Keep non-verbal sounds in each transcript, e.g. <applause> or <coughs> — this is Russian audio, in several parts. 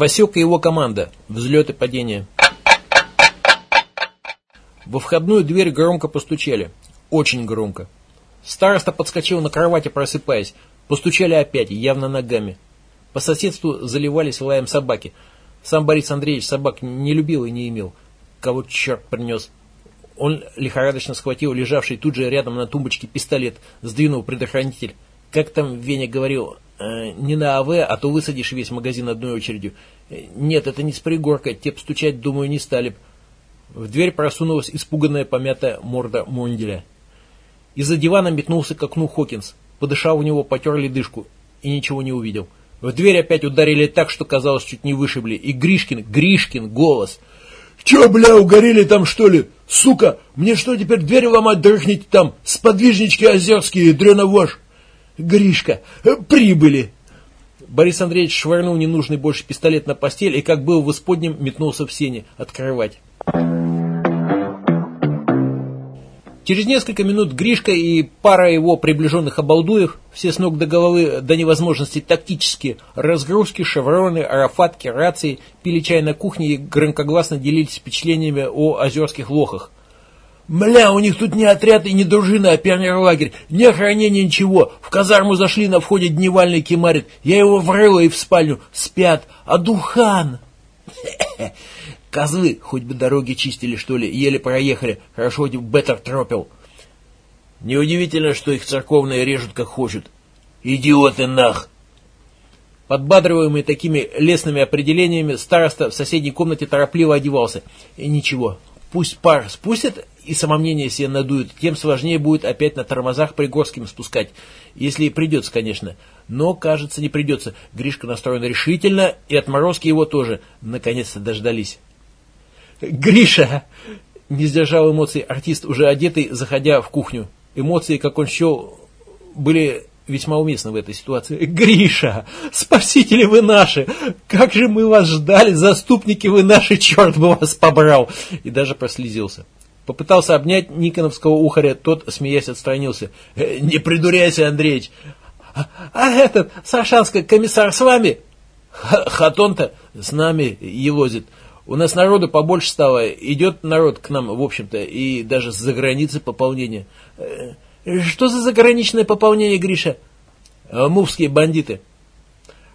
Васек и его команда. Взлет и падение. Во входную дверь громко постучали. Очень громко. Староста подскочил на кровати, просыпаясь. Постучали опять, явно ногами. По соседству заливались лаем собаки. Сам Борис Андреевич собак не любил и не имел. Кого черт принес. Он лихорадочно схватил лежавший тут же рядом на тумбочке пистолет, сдвинул предохранитель. Как там Веня говорил, не на АВ, а то высадишь весь магазин одной очередью. Э, нет, это не с пригорка, те стучать, думаю, не стали б. В дверь просунулась испуганная помятая морда Монделя. Из-за дивана метнулся к окну Хокинс. Подышал у него, потер ледышку и ничего не увидел. В дверь опять ударили так, что казалось, чуть не вышибли. И Гришкин, Гришкин, голос. «Че, бля, угорели там, что ли? Сука, мне что, теперь дверь ломать, дрыхнить там? Сподвижнички озерские, дреновож!» «Гришка, э, прибыли!» Борис Андреевич швырнул ненужный больше пистолет на постель и, как был в исподнем, метнулся в сене открывать. Через несколько минут Гришка и пара его приближенных обалдуев, все с ног до головы до невозможности тактически, разгрузки, шевроны, арафатки, рации, пили чай на кухне и громкогласно делились впечатлениями о озерских лохах. «Мля, у них тут не отряд и не дружина, а пионерлагерь. Ни охранения, ничего. В казарму зашли, на входе дневальный кемарит. Я его врыла и в спальню. Спят. А Духан...» <coughs> Козлы, хоть бы дороги чистили, что ли, еле проехали. Хорошо, хоть Беттер тропил. Неудивительно, что их церковные режут как хочут. Идиоты нах! Подбадриваемый такими лесными определениями, староста в соседней комнате торопливо одевался. И ничего, пусть пар спустят и самомнение себе надуют, тем сложнее будет опять на тормозах Пригорским спускать. Если и придется, конечно. Но, кажется, не придется. Гришка настроен решительно, и отморозки его тоже наконец-то дождались. «Гриша!» Не сдержал эмоций артист, уже одетый, заходя в кухню. Эмоции, как он счел, были весьма уместны в этой ситуации. «Гриша! Спасители вы наши! Как же мы вас ждали! Заступники вы наши! Черт бы вас побрал!» И даже прослезился. Попытался обнять Никоновского ухаря, тот, смеясь, отстранился. «Э, «Не придуряйся, Андреич!» «А, а этот, Сашанский комиссар с вами?» «Хатон-то с нами елозит. У нас народу побольше стало, идет народ к нам, в общем-то, и даже с-за границы пополнение. Э, что за заграничное пополнение, Гриша? Мувские бандиты.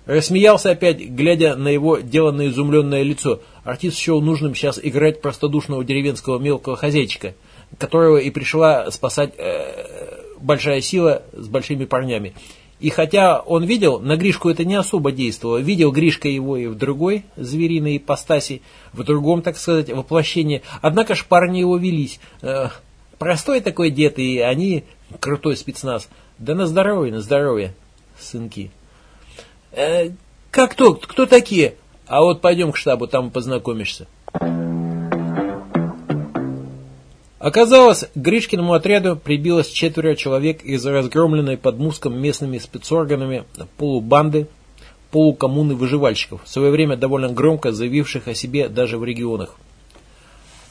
Рассмеялся опять, глядя на его деланное изумленное лицо. Артист счел нужным сейчас играть простодушного деревенского мелкого хозяйчика, которого и пришла спасать э, большая сила с большими парнями. И хотя он видел, на Гришку это не особо действовало, видел Гришка его и в другой звериной ипостаси, в другом, так сказать, воплощении, однако ж парни его велись. Э, простой такой дед, и они крутой спецназ. Да на здоровье, на здоровье, сынки. Э, как кто? Кто такие? А вот пойдем к штабу, там познакомишься. Оказалось, к Гришкиному отряду прибилось четверо человек из разгромленной под Муском местными спецорганами полубанды, полукоммуны выживальщиков, в свое время довольно громко заявивших о себе даже в регионах.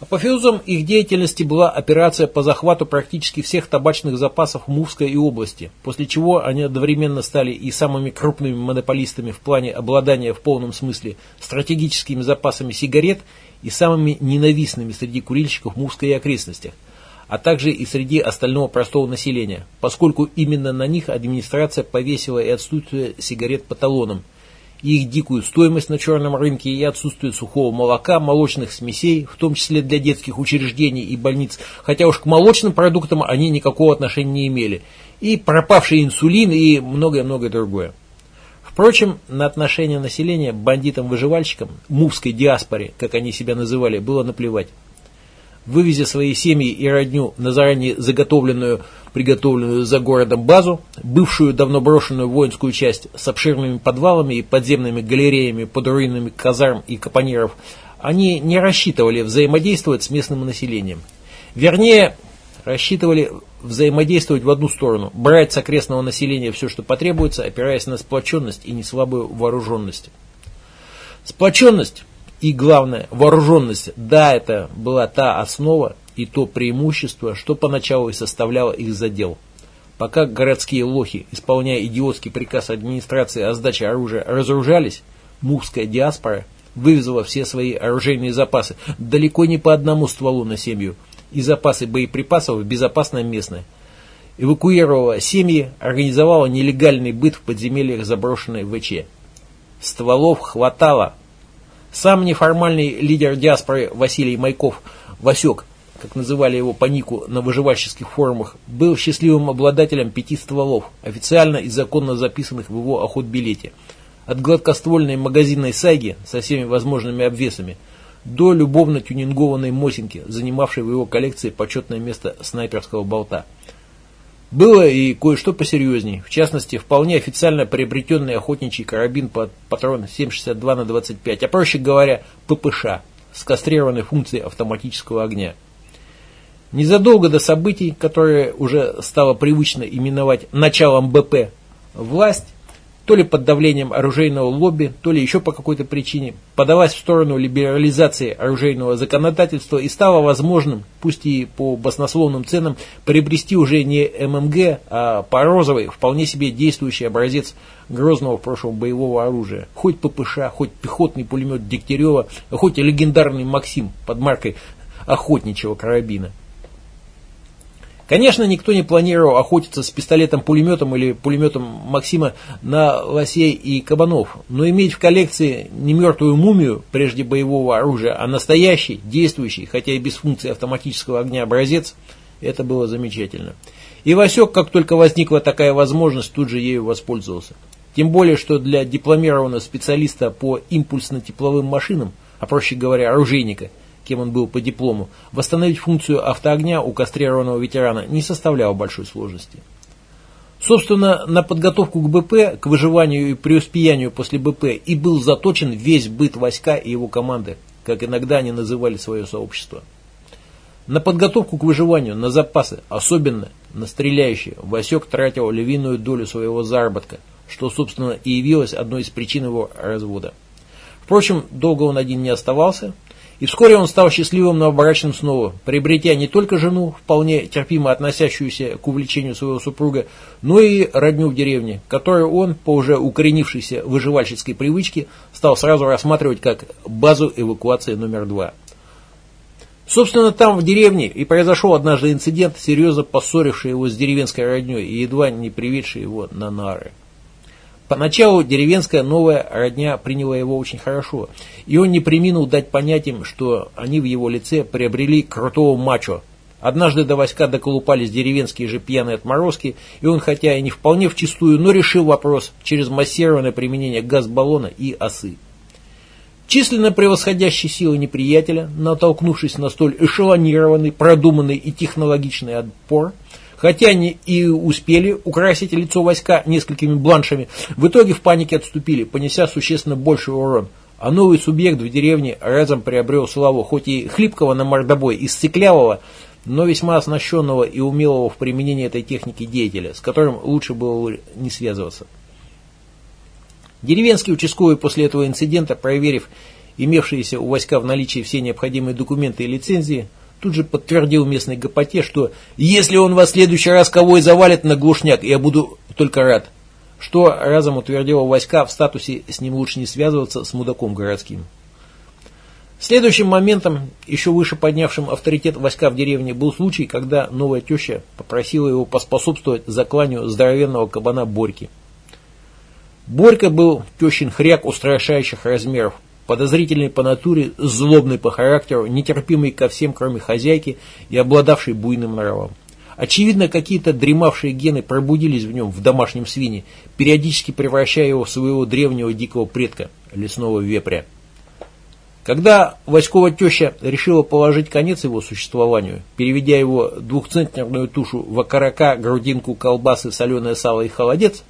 Апофеозом их деятельности была операция по захвату практически всех табачных запасов Мувской и области, после чего они одновременно стали и самыми крупными монополистами в плане обладания в полном смысле стратегическими запасами сигарет и самыми ненавистными среди курильщиков Мувской и окрестностях, а также и среди остального простого населения, поскольку именно на них администрация повесила и отсутствие сигарет по талонам, их дикую стоимость на черном рынке и отсутствие сухого молока, молочных смесей, в том числе для детских учреждений и больниц, хотя уж к молочным продуктам они никакого отношения не имели, и пропавший инсулин и многое-многое другое. Впрочем, на отношение населения бандитам-выживальщикам, мувской диаспоре, как они себя называли, было наплевать. Вывезя свои семьи и родню на заранее заготовленную, приготовленную за городом базу, бывшую давно брошенную воинскую часть с обширными подвалами и подземными галереями под руинами казарм и капониров, они не рассчитывали взаимодействовать с местным населением. Вернее, рассчитывали взаимодействовать в одну сторону, брать с окрестного населения все, что потребуется, опираясь на сплоченность и неслабую вооруженность. Сплоченность и, главное, вооруженность, да, это была та основа и то преимущество, что поначалу и составляло их задел. Пока городские лохи, исполняя идиотский приказ администрации о сдаче оружия, разоружались, мувская диаспора вывезла все свои оружейные запасы далеко не по одному стволу на семью и запасы боеприпасов в безопасное местное. Эвакуировала семьи, организовала нелегальный быт в подземельях заброшенной ВЧ. Стволов хватало. Сам неформальный лидер диаспоры Василий Майков, Васек, как называли его по нику на выживальческих форумах, был счастливым обладателем пяти стволов, официально и законно записанных в его охотбилете. От гладкоствольной магазинной сайги со всеми возможными обвесами до любовно тюнингованной Мосинки, занимавшей в его коллекции почетное место снайперского болта. Было и кое-что посерьезней, в частности, вполне официально приобретенный охотничий карабин под патрон 7,62 на 25, а проще говоря, ППШ, с кастрированной функцией автоматического огня. Незадолго до событий, которые уже стало привычно именовать началом БП, власть, то ли под давлением оружейного лобби, то ли еще по какой-то причине, подалась в сторону либерализации оружейного законодательства и стало возможным, пусть и по баснословным ценам, приобрести уже не ММГ, а по розовой, вполне себе действующий образец грозного в прошлом боевого оружия. Хоть ППШ, хоть пехотный пулемет Дегтярева, хоть и легендарный Максим под маркой охотничьего карабина. Конечно, никто не планировал охотиться с пистолетом-пулеметом или пулеметом Максима на лосей и кабанов, но иметь в коллекции не мертвую мумию прежде боевого оружия, а настоящий, действующий, хотя и без функции автоматического огня образец, это было замечательно. И Васек, как только возникла такая возможность, тут же ею воспользовался. Тем более, что для дипломированного специалиста по импульсно-тепловым машинам, а проще говоря, оружейника – кем он был по диплому, восстановить функцию автоогня у кастрированного ветерана не составляло большой сложности. Собственно, на подготовку к БП, к выживанию и преуспеянию после БП и был заточен весь быт войска и его команды, как иногда они называли свое сообщество. На подготовку к выживанию, на запасы, особенно на стреляющие, Васек тратил львиную долю своего заработка, что, собственно, и явилось одной из причин его развода. Впрочем, долго он один не оставался, и вскоре он стал счастливым новобрачным снова, приобретя не только жену, вполне терпимо относящуюся к увлечению своего супруга, но и родню в деревне, которую он, по уже укоренившейся выживальческой привычке, стал сразу рассматривать как базу эвакуации номер два. Собственно, там, в деревне, и произошел однажды инцидент, серьезно поссоривший его с деревенской родней и едва не приведший его на нары. Поначалу деревенская новая родня приняла его очень хорошо, и он не приминул дать понять им, что они в его лице приобрели крутого мачо. Однажды до Васька доколупались деревенские же пьяные отморозки, и он, хотя и не вполне вчистую, но решил вопрос через массированное применение газ-баллона и осы. Численно превосходящие силы неприятеля, натолкнувшись на столь эшелонированный, продуманный и технологичный отпор – Хотя они и успели украсить лицо войска несколькими бланшами, в итоге в панике отступили, понеся существенно больший урон. А новый субъект в деревне разом приобрел славу, хоть и хлипкого на мордобой, и стеклявого, но весьма оснащенного и умелого в применении этой техники деятеля, с которым лучше было не связываться. Деревенский участковый после этого инцидента, проверив имевшиеся у войска в наличии все необходимые документы и лицензии, тут же подтвердил местной гопоте, что если он вас в следующий раз кого и завалит на глушняк, я буду только рад. Что разом утвердило войска в статусе с ним лучше не связываться с мудаком городским. Следующим моментом, еще выше поднявшим авторитет войска в деревне, был случай, когда новая теща попросила его поспособствовать закланию здоровенного кабана Борьки. Борька был тещин хряк устрашающих размеров, подозрительный по натуре, злобный по характеру, нетерпимый ко всем, кроме хозяйки, и обладавший буйным нравом. Очевидно, какие-то дремавшие гены пробудились в нем, в домашнем свине, периодически превращая его в своего древнего дикого предка, лесного вепря. Когда Васькова теща решила положить конец его существованию, переведя его двухцентнерную тушу в окорока, грудинку, колбасы, соленое сало и холодец,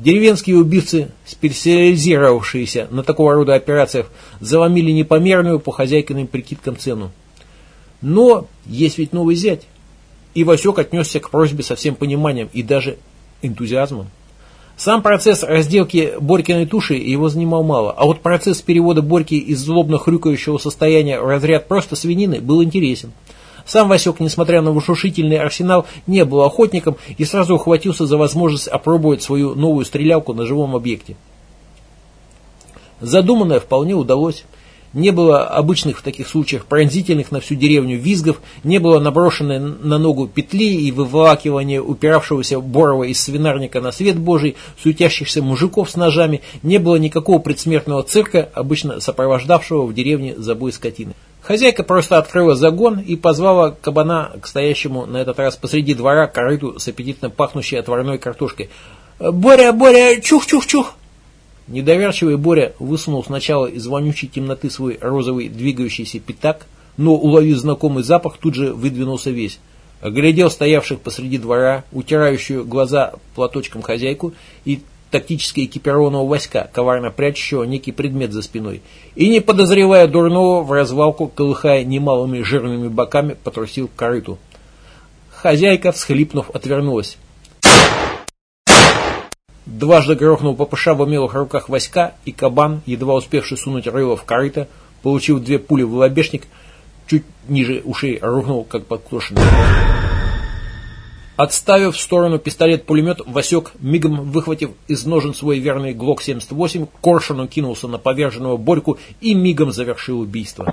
Деревенские убийцы, специализировавшиеся на такого рода операциях, заломили непомерную по хозяйкиным прикидкам цену. Но есть ведь новый зять. И Васек отнесся к просьбе со всем пониманием и даже энтузиазмом. Сам процесс разделки Борькиной туши его занимал мало, а вот процесс перевода Борьки из злобно хрюкающего состояния в разряд просто свинины был интересен. Сам Васек, несмотря на вышушительный арсенал, не был охотником и сразу ухватился за возможность опробовать свою новую стрелялку на живом объекте. Задуманное вполне удалось. Не было обычных в таких случаях пронзительных на всю деревню визгов, не было наброшенной на ногу петли и выволакивания упиравшегося Борова из свинарника на свет божий, суетящихся мужиков с ножами, не было никакого предсмертного цирка, обычно сопровождавшего в деревне забой скотины. Хозяйка просто открыла загон и позвала кабана к стоящему на этот раз посреди двора корыту с аппетитно пахнущей отварной картошкой. «Боря, Боря, чух-чух-чух!» Недоверчивый Боря высунул сначала из вонючей темноты свой розовый двигающийся пятак, но, уловив знакомый запах, тут же выдвинулся весь. Оглядел стоявших посреди двора, утирающую глаза платочком хозяйку и тактически экипированного войска, коварно прячущего некий предмет за спиной, и, не подозревая дурного, в развалку, колыхая немалыми жирными боками, потрусил к корыту. Хозяйка, всхлипнув, отвернулась. Дважды грохнул ППШ в умелых руках войска, и кабан, едва успевший сунуть рыло в корыто, получив две пули в лобешник, чуть ниже ушей рухнул, как подкошенный. Отставив в сторону пистолет-пулемет, Васек, мигом выхватив из ножен свой верный ГЛОК-78, коршуном кинулся на поверженного Борьку и мигом завершил убийство.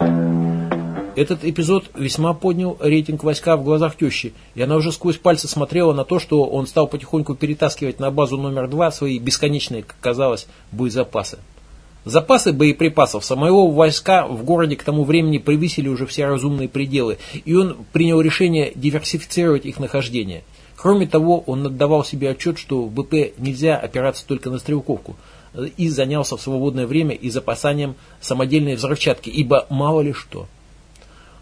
Этот эпизод весьма поднял рейтинг войска в глазах тещи, и она уже сквозь пальцы смотрела на то, что он стал потихоньку перетаскивать на базу номер два свои бесконечные, как казалось, боезапасы. Запасы боеприпасов самого войска в городе к тому времени превысили уже все разумные пределы, и он принял решение диверсифицировать их нахождение. Кроме того, он отдавал себе отчет, что в БП нельзя опираться только на стрелковку, и занялся в свободное время и запасанием самодельной взрывчатки, ибо мало ли что.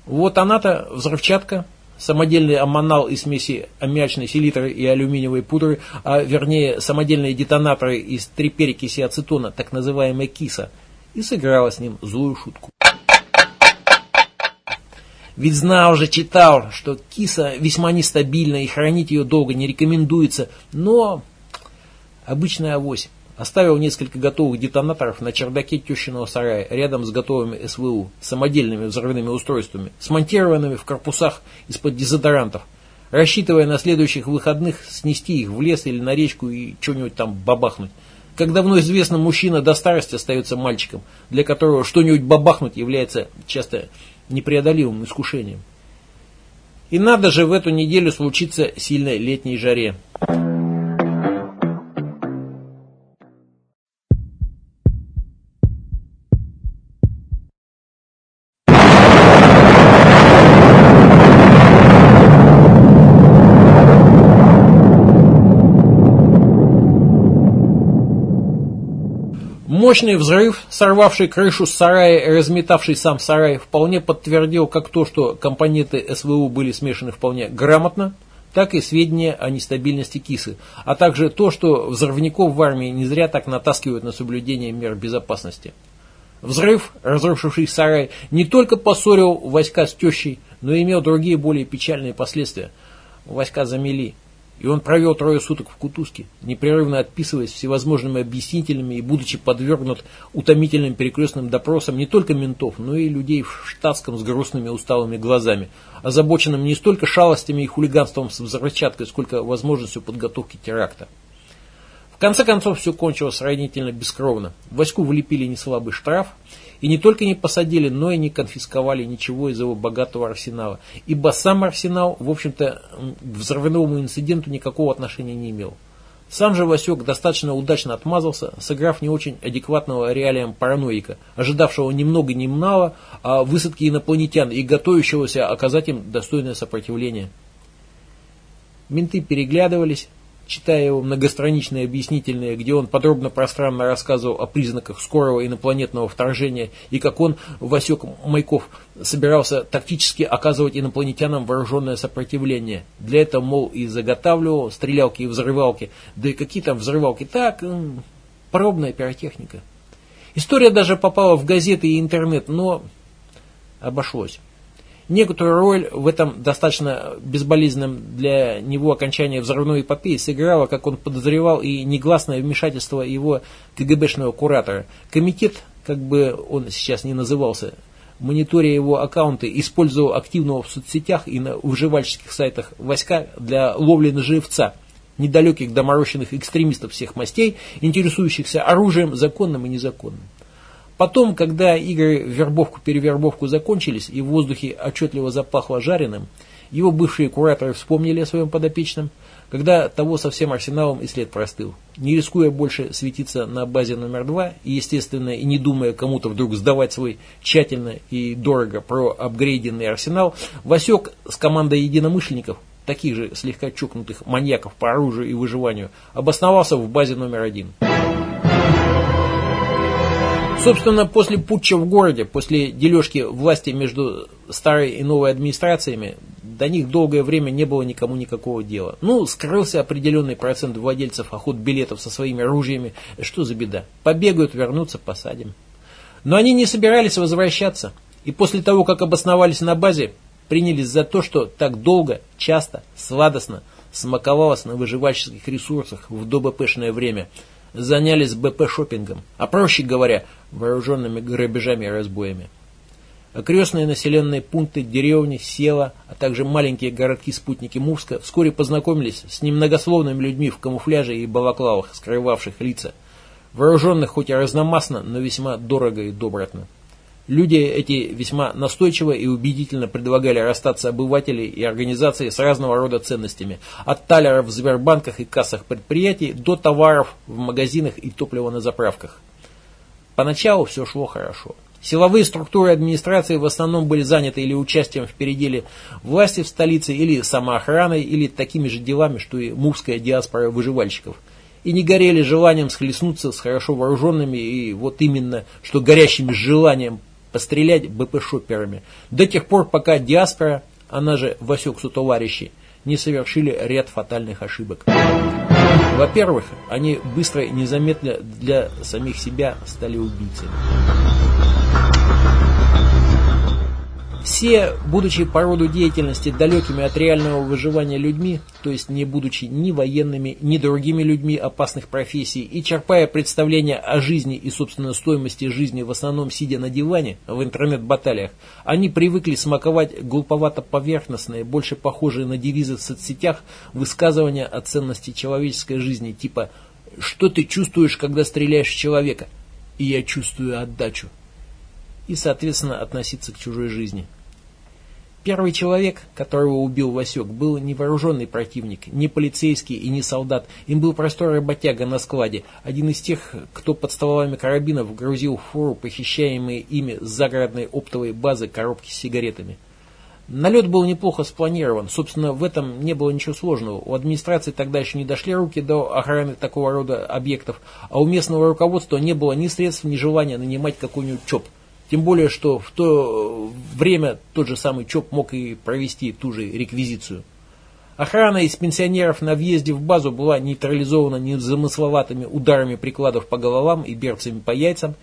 Вот она-то, взрывчатка, самодельный аммонал из смеси аммиачной селитры и алюминиевой пудры, а вернее самодельные детонаторы из триперекиси ацетона, так называемая киса, и сыграла с ним злую шутку. Ведь знал же, читал, что киса весьма нестабильна и хранить ее долго не рекомендуется, но обычная авось. Оставил несколько готовых детонаторов на чердаке тещиного сарая, рядом с готовыми СВУ, самодельными взрывными устройствами, смонтированными в корпусах из-под дезодорантов, рассчитывая на следующих выходных снести их в лес или на речку и что-нибудь там бабахнуть. Как давно известно, мужчина до старости остается мальчиком, для которого что-нибудь бабахнуть является часто непреодолимым искушением. И надо же в эту неделю случиться сильной летней жаре. Мощный взрыв, сорвавший крышу сарая и разметавший сам сарай, вполне подтвердил как то, что компоненты СВУ были смешаны вполне грамотно, так и сведения о нестабильности кисы, а также то, что взрывников в армии не зря так натаскивают на соблюдение мер безопасности. Взрыв, разрушивший сарай, не только поссорил войска с тещей, но и имел другие более печальные последствия. Войска замели. И он провел трое суток в кутузке, непрерывно отписываясь всевозможными объяснителями и будучи подвергнут утомительным перекрестным допросам не только ментов, но и людей в штатском с грустными усталыми глазами, озабоченным не столько шалостями и хулиганством с взрывчаткой, сколько возможностью подготовки теракта. В конце концов все кончилось сравнительно бескровно. Ваську влепили неслабый штраф, и не только не посадили, но и не конфисковали ничего из его богатого арсенала. Ибо сам арсенал, в общем-то, к взрывному инциденту никакого отношения не имел. Сам же Васек достаточно удачно отмазался, сыграв не очень адекватного реалиям параноика, ожидавшего ни много ни мало а высадки инопланетян и готовящегося оказать им достойное сопротивление. Менты переглядывались, читая его многостраничные объяснительные, где он подробно пространно рассказывал о признаках скорого инопланетного вторжения и как он, Васек Майков, собирался тактически оказывать инопланетянам вооруженное сопротивление. Для этого, мол, и заготавливал стрелялки и взрывалки, да и какие там взрывалки, так, пробная пиротехника. История даже попала в газеты и интернет, но обошлось. Некоторую роль в этом достаточно безболезненном для него окончании взрывной эпопеи сыграло, как он подозревал, и негласное вмешательство его КГБшного куратора. Комитет, как бы он сейчас не назывался, мониторя его аккаунты, использовал активного в соцсетях и на выживальческих сайтах войска для ловли на живца, недалеких доморощенных экстремистов всех мастей, интересующихся оружием законным и незаконным. Потом, когда игры вербовку-перевербовку закончились и в воздухе отчетливо запахло жареным, его бывшие кураторы вспомнили о своем подопечном, когда того со всем арсеналом и след простыл. Не рискуя больше светиться на базе номер два и, естественно, и не думая кому-то вдруг сдавать свой тщательно и дорого проапгрейденный арсенал, Васек с командой единомышленников, таких же слегка чокнутых маньяков по оружию и выживанию, обосновался в базе номер один. Собственно, после путча в городе, после дележки власти между старой и новой администрациями, до них долгое время не было никому никакого дела. Ну, скрылся определенный процент владельцев охот билетов со своими оружиями. Что за беда? Побегают, вернутся, посадим. Но они не собирались возвращаться. И после того, как обосновались на базе, принялись за то, что так долго, часто, сладостно смаковалось на выживальческих ресурсах в ДОБПшное время – занялись БП-шоппингом, а проще говоря, вооруженными грабежами и разбоями. Окрестные населенные пункты, деревни, села, а также маленькие городки-спутники Мувска вскоре познакомились с немногословными людьми в камуфляже и балаклавах, скрывавших лица, вооруженных хоть и разномастно, но весьма дорого и добротно. Люди эти весьма настойчиво и убедительно предлагали расстаться обывателей и организации с разного рода ценностями, от талеров в Сбербанках и кассах предприятий до товаров в магазинах и топлива на заправках. Поначалу все шло хорошо. Силовые структуры администрации в основном были заняты или участием в переделе власти в столице, или самоохраной, или такими же делами, что и мувская диаспора выживальщиков – и не горели желанием схлестнуться с хорошо вооруженными и вот именно, что горящими желанием пострелять БП-шоперами до тех пор, пока диаспора, она же Васек товарищи, не совершили ряд фатальных ошибок. Во-первых, они быстро и незаметно для самих себя стали убийцами. Все, будучи по роду деятельности далекими от реального выживания людьми, то есть не будучи ни военными, ни другими людьми опасных профессий, и черпая представления о жизни и, собственно, стоимости жизни в основном сидя на диване в интернет-баталиях, они привыкли смаковать глуповато-поверхностные, больше похожие на девизы в соцсетях, высказывания о ценности человеческой жизни, типа «Что ты чувствуешь, когда стреляешь в человека?» «И я чувствую отдачу» и, соответственно, относиться к чужой жизни. Первый человек, которого убил Васек, был не вооруженный противник, не полицейский и не солдат. Им был простой работяга на складе, один из тех, кто под стволами карабинов грузил в фуру похищаемые ими с загородной оптовой базы коробки с сигаретами. Налет был неплохо спланирован. Собственно, в этом не было ничего сложного. У администрации тогда еще не дошли руки до охраны такого рода объектов, а у местного руководства не было ни средств, ни желания нанимать какой-нибудь ЧОП. Тем более, что в то время тот же самый ЧОП мог и провести ту же реквизицию. Охрана из пенсионеров на въезде в базу была нейтрализована незамысловатыми ударами прикладов по головам и берцами по яйцам,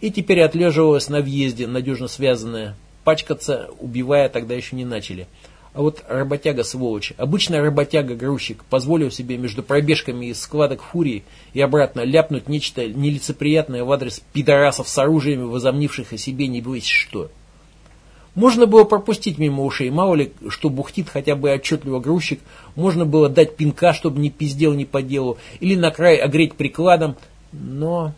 и теперь отлеживалась на въезде, надежно связанная. Пачкаться, убивая, тогда еще не начали – а вот работяга-сволочь, обычный работяга-грузчик, позволил себе между пробежками из складок фурии и обратно ляпнуть нечто нелицеприятное в адрес пидорасов с оружиями, возомнивших о себе не весь что. Можно было пропустить мимо ушей, мало ли, что бухтит хотя бы отчетливо грузчик, можно было дать пинка, чтобы не пиздел не по делу, или на край огреть прикладом, но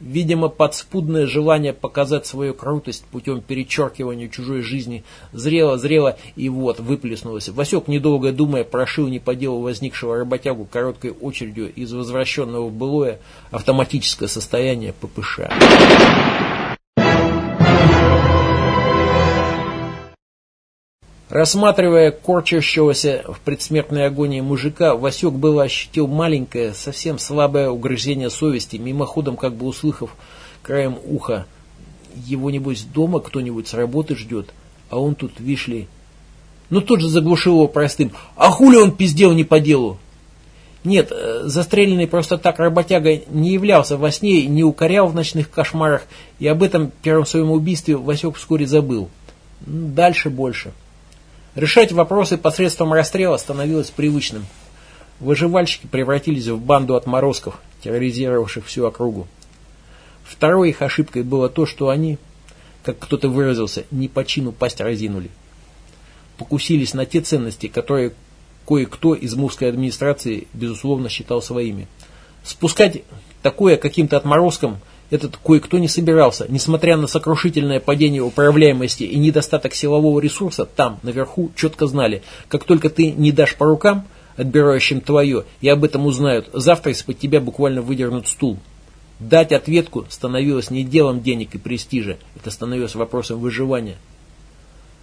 Видимо, подспудное желание показать свою крутость путем перечеркивания чужой жизни зрело-зрело и вот выплеснулось. Васек, недолго думая, прошил не по делу возникшего работягу короткой очередью из возвращенного в былое автоматическое состояние ППШ. Рассматривая корчащегося в предсмертной агонии мужика, Васек было ощутил маленькое, совсем слабое угрызение совести, мимоходом как бы услыхав краем уха. Его, небось, дома кто-нибудь с работы ждет, а он тут, вишли. Но тут же заглушил его простым. А хули он пиздел не по делу? Нет, э, застреленный просто так работяга не являлся во сне не укорял в ночных кошмарах, и об этом первом своем убийстве Васек вскоре забыл. Дальше больше. Решать вопросы посредством расстрела становилось привычным. Выживальщики превратились в банду отморозков, терроризировавших всю округу. Второй их ошибкой было то, что они, как кто-то выразился, не по чину пасть разинули. Покусились на те ценности, которые кое-кто из мувской администрации, безусловно, считал своими. Спускать такое каким-то отморозкам – этот кое-кто не собирался, несмотря на сокрушительное падение управляемости и недостаток силового ресурса, там, наверху, четко знали, как только ты не дашь по рукам, отбирающим твое, и об этом узнают, завтра из-под тебя буквально выдернут стул. Дать ответку становилось не делом денег и престижа, это становилось вопросом выживания.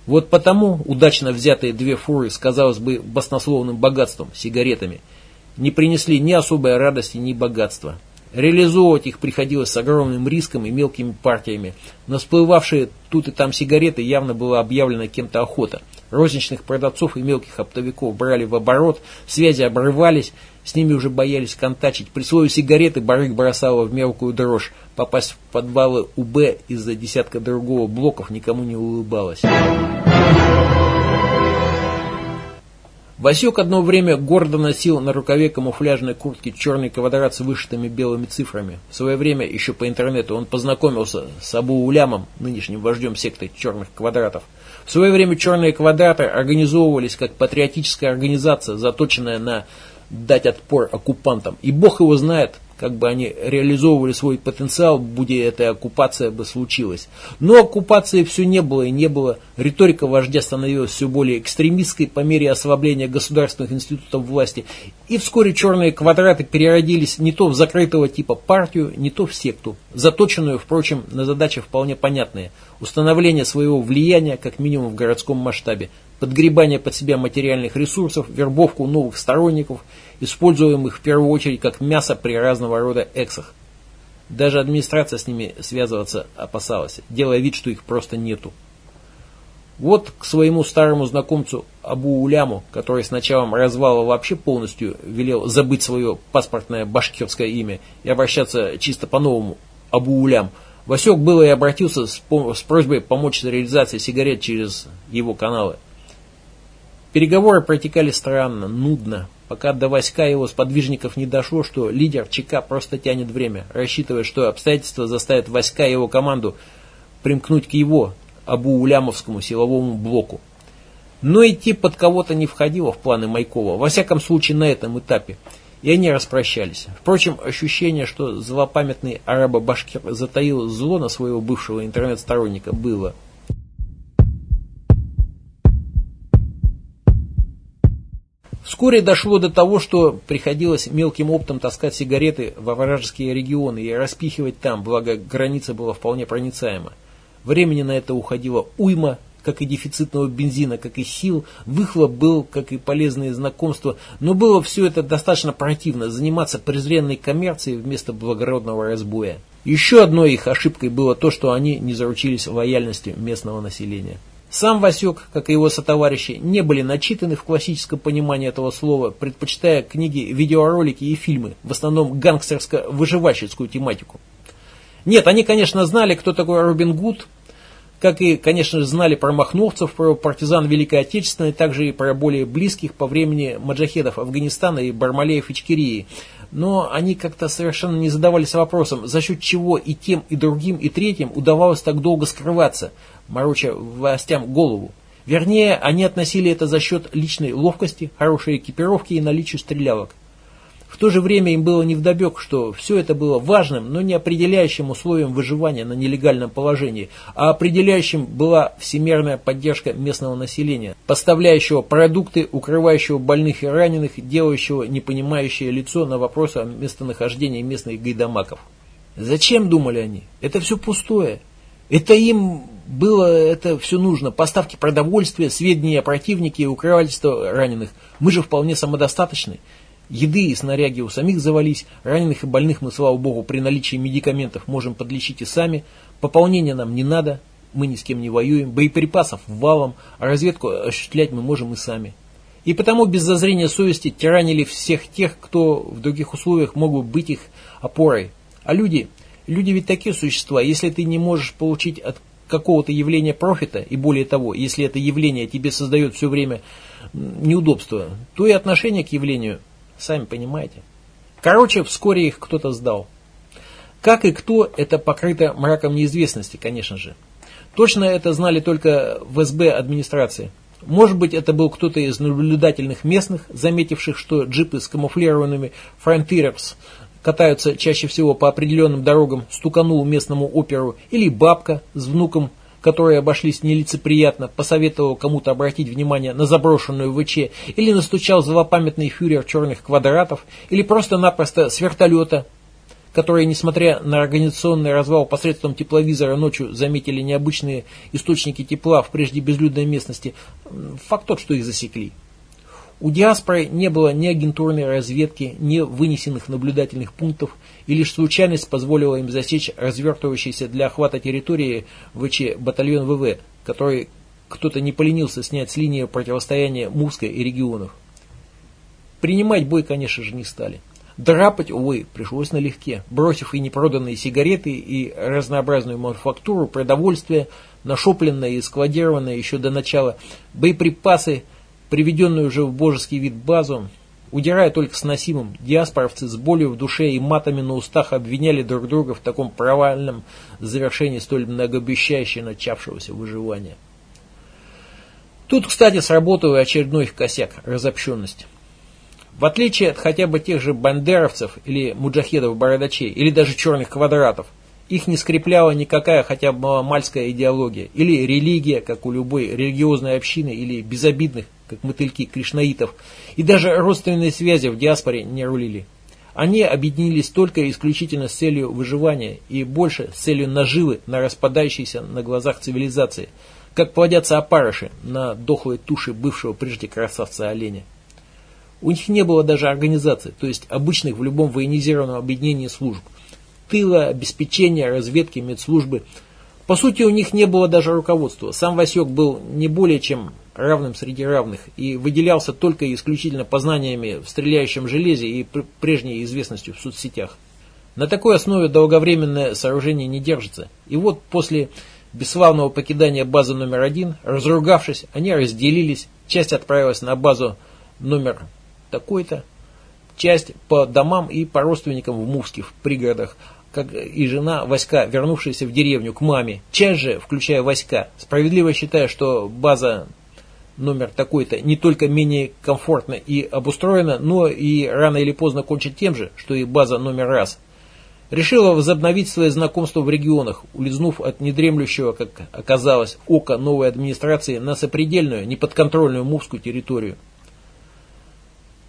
Вот потому удачно взятые две фуры казалось бы, баснословным богатством, сигаретами, не принесли ни особой радости, ни богатства. Реализовывать их приходилось с огромным риском и мелкими партиями, но всплывавшие тут и там сигареты явно было объявлено кем-то охота. Розничных продавцов и мелких оптовиков брали в оборот, связи обрывались, с ними уже боялись контачить. При слове сигареты барык бросала в мелкую дрожь. Попасть в подвалы УБ из-за десятка другого блоков никому не улыбалось. Васек одно время гордо носил на рукаве камуфляжной куртки черный квадрат с вышитыми белыми цифрами. В свое время, еще по интернету, он познакомился с Абу Улямом, нынешним вождем секты черных квадратов. В свое время черные квадраты организовывались как патриотическая организация, заточенная на дать отпор оккупантам. И бог его знает, как бы они реализовывали свой потенциал, будь эта оккупация бы случилась. Но оккупации все не было и не было. Риторика вождя становилась все более экстремистской по мере ослабления государственных институтов власти. И вскоре черные квадраты переродились не то в закрытого типа партию, не то в секту, заточенную, впрочем, на задачи вполне понятные. Установление своего влияния, как минимум в городском масштабе, подгребание под себя материальных ресурсов, вербовку новых сторонников, используемых в первую очередь как мясо при разного рода эксах. Даже администрация с ними связываться опасалась, делая вид, что их просто нету. Вот к своему старому знакомцу Абу Уляму, который с началом развала вообще полностью велел забыть свое паспортное башкирское имя и обращаться чисто по-новому Абу Улям, Васек было и обратился с, с просьбой помочь с реализацией сигарет через его каналы. Переговоры протекали странно, нудно, пока до Васька его сподвижников не дошло, что лидер ЧК просто тянет время, рассчитывая, что обстоятельства заставят Васька и его команду примкнуть к его, Абу-Улямовскому силовому блоку. Но идти под кого-то не входило в планы Майкова, во всяком случае на этом этапе, и они распрощались. Впрочем, ощущение, что злопамятный арабо-башкир затаил зло на своего бывшего интернет-сторонника, было – Вскоре дошло до того, что приходилось мелким оптом таскать сигареты во вражеские регионы и распихивать там, благо граница была вполне проницаема. Времени на это уходило уйма, как и дефицитного бензина, как и сил, выхлоп был, как и полезные знакомства, но было все это достаточно противно, заниматься презренной коммерцией вместо благородного разбоя. Еще одной их ошибкой было то, что они не заручились лояльностью местного населения. Сам Васек, как и его сотоварищи, не были начитаны в классическом понимании этого слова, предпочитая книги, видеоролики и фильмы, в основном гангстерско-выживальщицкую тематику. Нет, они, конечно, знали, кто такой Робин Гуд, как и, конечно же, знали про махновцев, про партизан Великой Отечественной, также и про более близких по времени маджахедов Афганистана и Бармалеев Ичкерии. Но они как-то совершенно не задавались вопросом, за счет чего и тем, и другим, и третьим удавалось так долго скрываться, мороча властям голову. Вернее, они относили это за счет личной ловкости, хорошей экипировки и наличия стрелялок. В то же время им было невдобек, что все это было важным, но не определяющим условием выживания на нелегальном положении, а определяющим была всемирная поддержка местного населения, поставляющего продукты, укрывающего больных и раненых, делающего непонимающее лицо на вопросы о местонахождении местных гайдамаков. Зачем, думали они? Это все пустое. Это им было это все нужно. Поставки продовольствия, сведения о противнике и укрывательство раненых. Мы же вполне самодостаточны. Еды и снаряги у самих завались. Раненых и больных мы, слава богу, при наличии медикаментов можем подлечить и сами. Пополнения нам не надо. Мы ни с кем не воюем. Боеприпасов валом. А разведку осуществлять мы можем и сами. И потому без зазрения совести тиранили всех тех, кто в других условиях мог бы быть их опорой. А люди, люди ведь такие существа, если ты не можешь получить от какого-то явления профита, и более того, если это явление тебе создает все время неудобства, то и отношение к явлению, сами понимаете. Короче, вскоре их кто-то сдал. Как и кто, это покрыто мраком неизвестности, конечно же. Точно это знали только в СБ администрации. Может быть, это был кто-то из наблюдательных местных, заметивших, что джипы с камуфлированными фронтирерс катаются чаще всего по определенным дорогам, стуканул местному оперу, или бабка с внуком, которые обошлись нелицеприятно, посоветовал кому-то обратить внимание на заброшенную ВЧ, или настучал злопамятный фюрер черных квадратов, или просто-напросто с вертолета, которые, несмотря на организационный развал посредством тепловизора ночью заметили необычные источники тепла в прежде безлюдной местности, факт тот, что их засекли. У диаспоры не было ни агентурной разведки, ни вынесенных наблюдательных пунктов, и лишь случайность позволила им засечь развертывающийся для охвата территории ВЧ батальон ВВ, который кто-то не поленился снять с линии противостояния Муска и регионов. Принимать бой, конечно же, не стали. Драпать, увы, пришлось налегке, бросив и непроданные сигареты, и разнообразную мануфактуру, продовольствие, нашопленное и складированное еще до начала, боеприпасы, приведенную уже в божеский вид базу, удирая только с носимым, диаспоровцы с болью в душе и матами на устах обвиняли друг друга в таком провальном завершении столь многообещающе начавшегося выживания. Тут, кстати, сработал и очередной их косяк – разобщенность. В отличие от хотя бы тех же бандеровцев или муджахедов-бородачей, или даже черных квадратов – их не скрепляла никакая хотя бы маломальская идеология или религия, как у любой религиозной общины, или безобидных, как мотыльки кришнаитов, и даже родственные связи в диаспоре не рулили. Они объединились только исключительно с целью выживания и больше с целью наживы на распадающейся на глазах цивилизации, как плодятся опарыши на дохлой туше бывшего прежде красавца оленя. У них не было даже организации, то есть обычных в любом военизированном объединении служб – тыла, обеспечения, разведки, медслужбы. По сути, у них не было даже руководства. Сам Васек был не более чем равным среди равных и выделялся только исключительно познаниями в стреляющем железе и прежней известностью в соцсетях. На такой основе долговременное сооружение не держится. И вот после бесславного покидания базы номер один, разругавшись, они разделились, часть отправилась на базу номер такой-то, часть по домам и по родственникам в Мувских пригородах, как и жена Васька, вернувшаяся в деревню к маме. Часть же, включая Васька, справедливо считая, что база номер такой-то не только менее комфортно и обустроена, но и рано или поздно кончит тем же, что и база номер раз. Решила возобновить свои знакомства в регионах, улизнув от недремлющего, как оказалось, ока новой администрации на сопредельную, неподконтрольную мувскую территорию.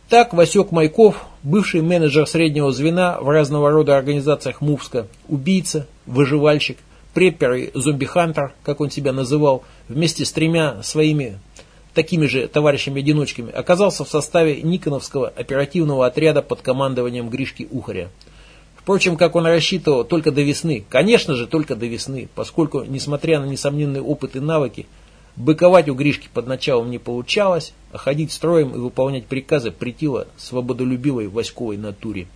Так Васек Майков, бывший менеджер среднего звена в разного рода организациях Мувска, убийца, выживальщик, преппер и зомби-хантер, как он себя называл, вместе с тремя своими такими же товарищами-одиночками, оказался в составе Никоновского оперативного отряда под командованием Гришки Ухаря. Впрочем, как он рассчитывал, только до весны. Конечно же, только до весны, поскольку, несмотря на несомненный опыт и навыки, Быковать у Гришки под началом не получалось, а ходить строем и выполнять приказы притило свободолюбивой Васьковой натуре.